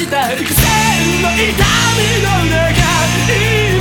した。苦の痛みの中